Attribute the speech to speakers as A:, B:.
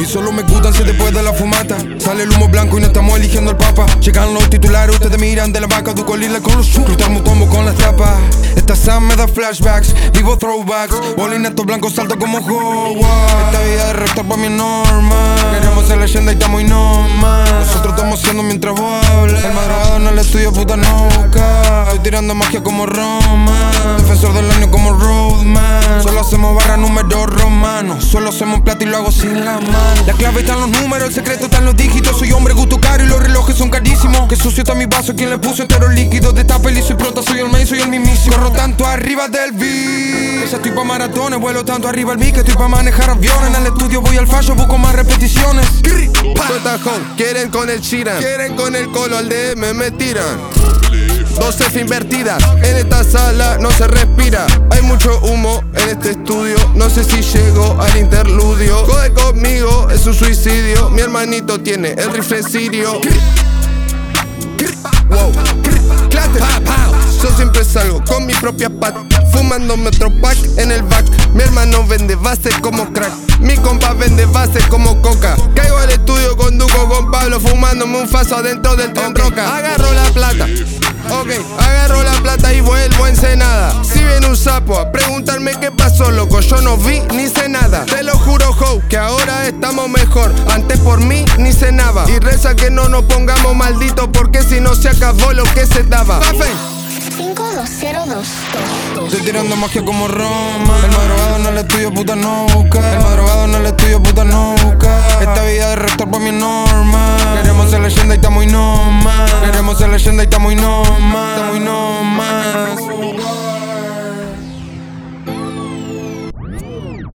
A: Y solo me gustan si después de la fumata Sale el humo blanco y no estamos eligiendo al papa. Llegan los titulares, ustedes miran de la vaca Du colirle con los cruzamos tombo con las tapas. Esta Sam me da flashbacks, vivo throwbacks. Bolinetos blancos salto como Howard. Esta vida de rector pa' mi es normal. Queremos ser leyenda y estamos y no Nosotros estamos siendo mientras vos hablas El madrugado en el estudio puta no Estoy tirando magia como Roma. Defensor del año como Roadman. Solo hacemos barra número romano Solo hacemos plata y lo hago sin la mano. La clave está en los números, el secreto está en los dígitos. Soy hombre gusto caro y los relojes son carísimos. Que sucio está mi vaso, quien le puso entero líquido De esta peli. Soy pronto, soy el main, soy el mismísimo. Corro tanto arriba del beat. Estoy pa' maratones, vuelo tanto arriba el beat Que estoy pa' manejar aviones. En el estudio voy al fallo, busco más repeticiones.
B: Quieren con el Chiran Quieren con el colo al DM, me tiran Dos F invertidas, en esta sala no se respira. Hay mucho humo en este estudio, no sé si llego al interludio. Jode conmigo, es un suicidio, mi hermanito tiene el rifle sirio. Wow, yo siempre salgo con mi propia pat Fumando metro pack en el back. Mi hermano vende base como crack. Mi compa vende base como coca. Caigo al estudio con Duco, con Pablo Fumándome un faso adentro del tren roca. Agarro la plata Ok, agarro la plata y vuelvo en Senada. Si viene un sapo a preguntarme qué pasó, loco, yo no vi ni sé nada. Te lo juro, ho, que ahora estamos mejor. Antes por mí ni cenaba. Y reza que no nos pongamos malditos porque si no se acabó lo que se daba.
C: 5202
A: Estoy tirando magia como Roma El madrugado en el estudio puta no busca El madrugado en el estudio puta no busca Esta vida de rector pa' mí es normal Queremos ser leyenda y estamos y no más Queremos ser leyenda y estamos y no más Estamos y no más